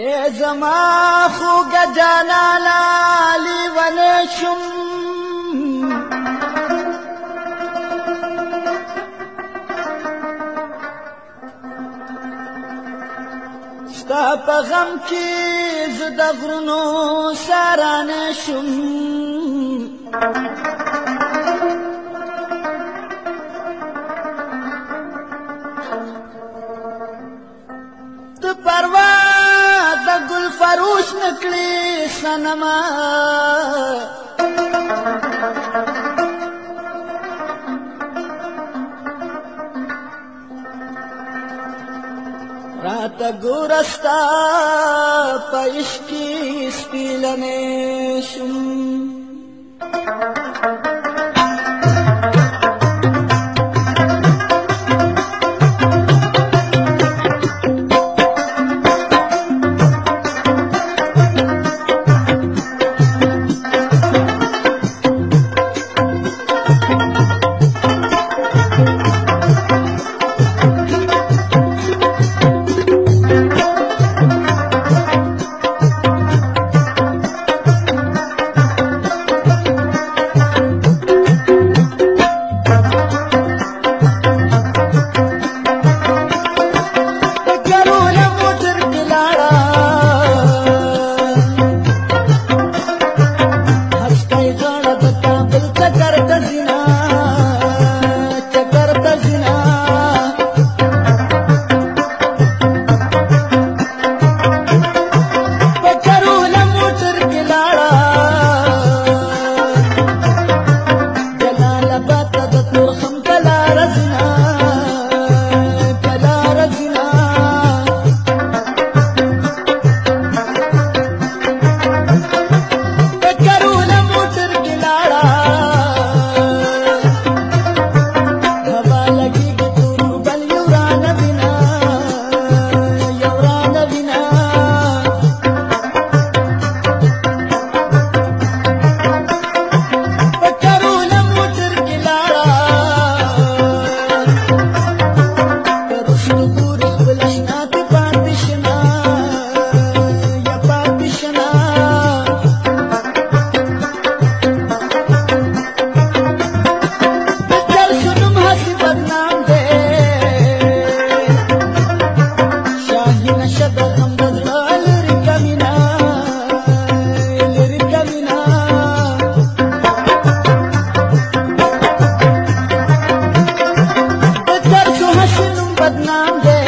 ای زما خوګه جانانا لیونه شم ستا په غم کې زه د غرونو سره نشم नमः गुरस्ता पैष्की स्फीलनेषु बदनाम दे